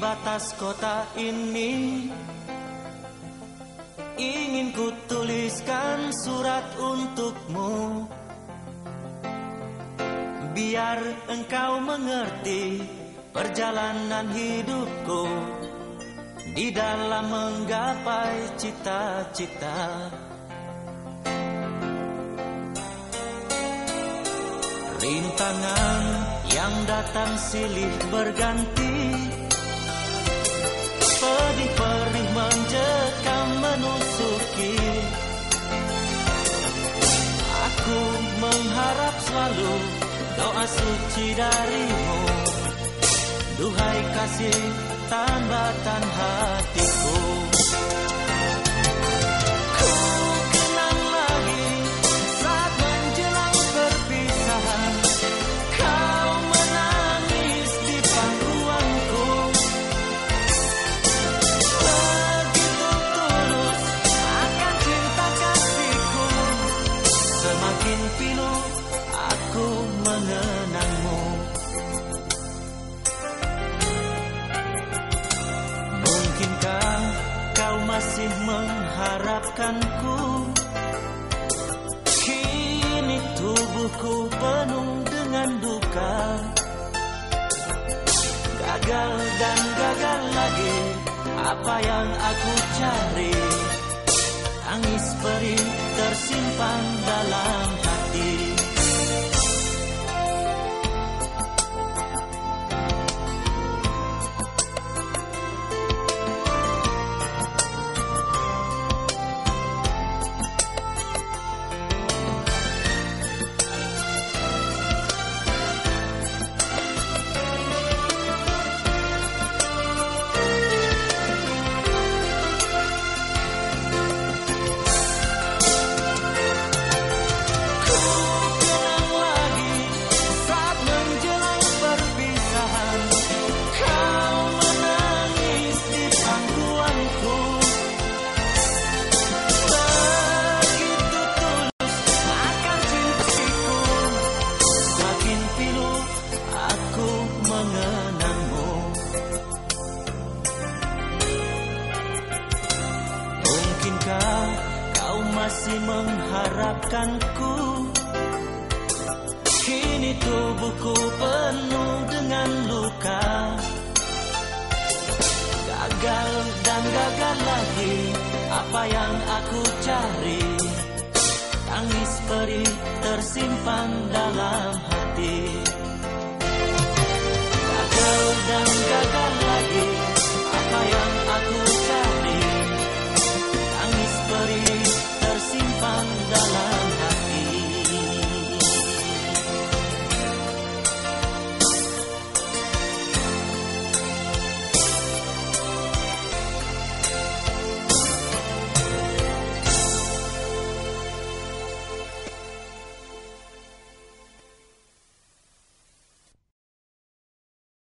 batas kota ini. Ingin ku tuliskan surat untukmu. Biar engkau mengerti perjalanan hidupku Di dalam menggapai cita-cita. Rintangan yang datang silih berganti Pedih perih menjekam menusuki. Aku mengharap selalu doa suci darimu. Duhai kasih tambatan hatiku mengharapkanku Kini tubuhku penuh dengan duka. Gagal dan gagal lagi Apa yang aku cari? Tangis perih tersimpan Mungkinkah kau masih mengharapkanku? Kini tubuhku penuh dengan luka. Gagal dan gagal lagi Apa yang aku cari? Tangis perih tersimpan dalam hati